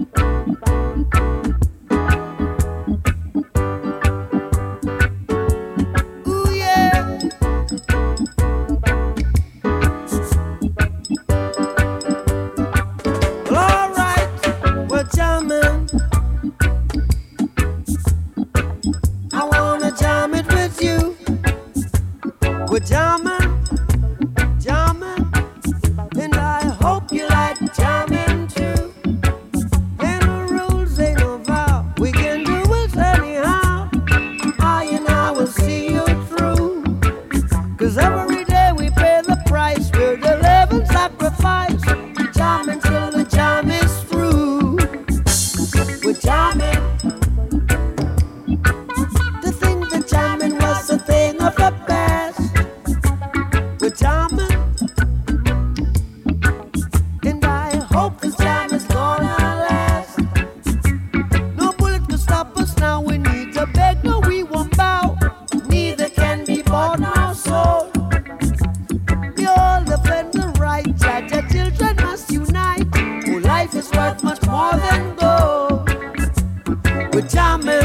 Mm-hmm. Cause every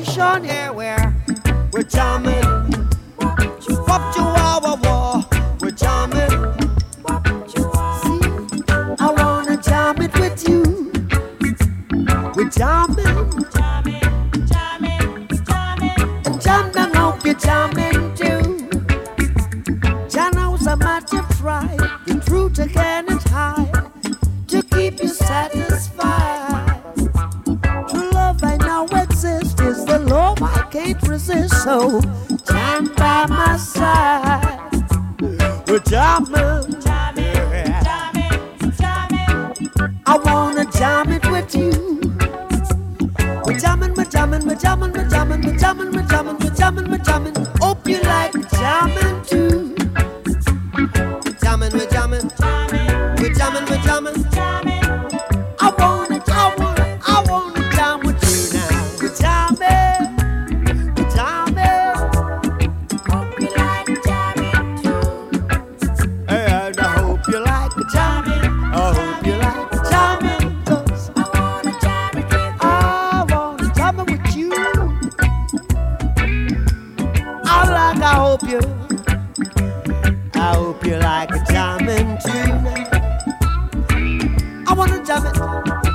station here where we're jamming. Pop chihuahua war, we're jamming. See, I wanna jam it with you. We're jamming. Jamming, jamming, jamming. Jam them hope you're jamming too. Jano's a magic fry, the truth again is high. To keep you satisfied. can't resist, so stand by my side. Well, jamming, it. I wanna jam it with you. We're jamming, we're jamming, we're jamming, we're jamming, we're jamming, we're jamming, we're jamming, we're jamming. Hope you like. and I hope you, I hope you like a jamming tune. I wanna jam it.